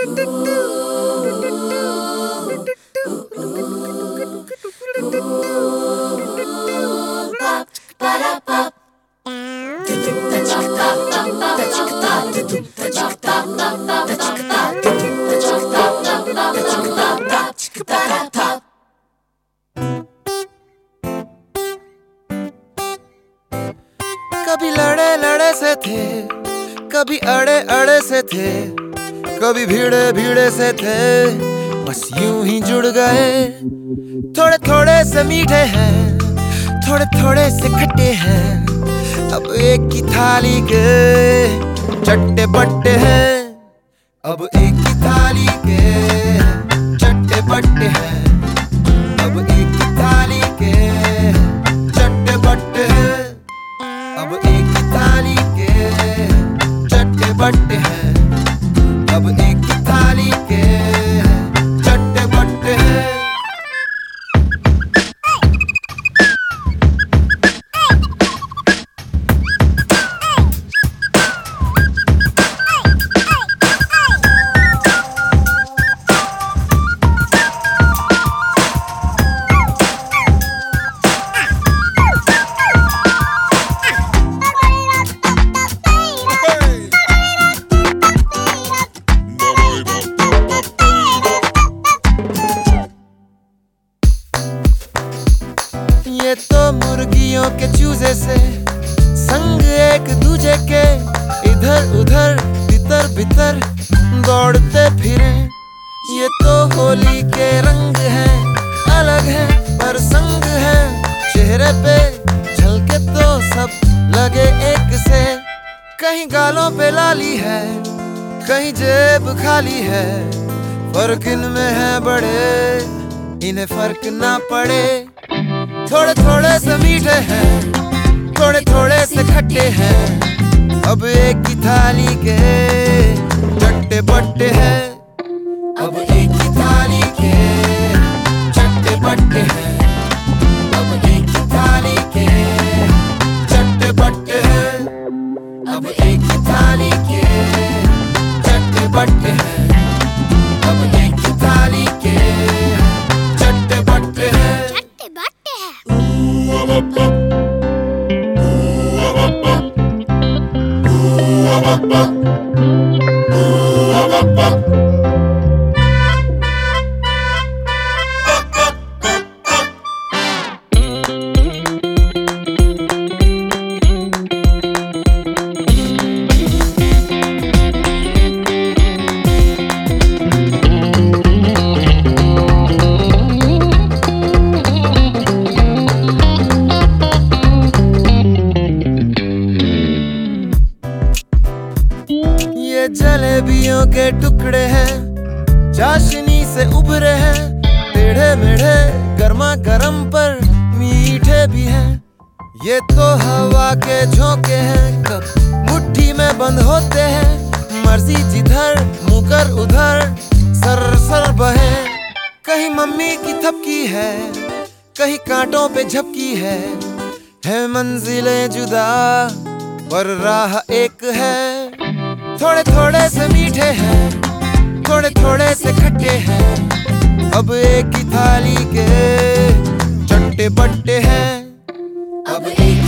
कभी लड़े लड़े से थे कभी अड़े अड़े से थे। कभी भीड़े भीड़े से थे, बस यूँ ही जुड़ गए। थोड़े थोड़े से मीठे हैं, थोड़े थोड़े से खट्टे हैं, अब एक की थाली के चट्टे पट्टे हैं, अब एक ही थाली के चट्टे बट्टे हैं, अब एक ही थाली के चट्टे पट्टे हैं, अब एक ही थाली के चट्टे बट्टे हैं। ये तो मुर्गियों के चूजे से संग एक दूजे के इधर उधर, तितर बितर दौड़ते फिरे। ये तो होली के रंग हैं, अलग हैं पर संग हैं। चेहरे पे झलके तो सब लगे एक से। कहीं गालों पे लाली है, कहीं जेब खाली है। फ़र्क इनमें है बड़े, इन्हें फ़र्क ना पड़े। थोड़े थोड़े से मीठे हैं, थोड़े थोड़े से खट्टे हैं। अब एक ही थाली के चट्टे बट्टे हैं। अब ये जलेबियों के टुकड़े हैं, चाशनी से उभरे हैं, टेढ़े मेढ़े गर्मा गर्म पर मीठे भी हैं। ये तो हवा के झोंके हैं, कब मुट्ठी में बंद होते हैं, मर्ज़ी जिधर, मुकर उधर, सर सर बहे। कहीं मम्मी की थपकी है, कहीं कांटों पे झपकी है है मंजिलें जुदा, पर राह एक है। थोड़े थोड़े से मीठे हैं, थोड़े थोड़े से खट्टे हैं। अब एक ही थाली के चट्टे बट्टे हैं। अब एक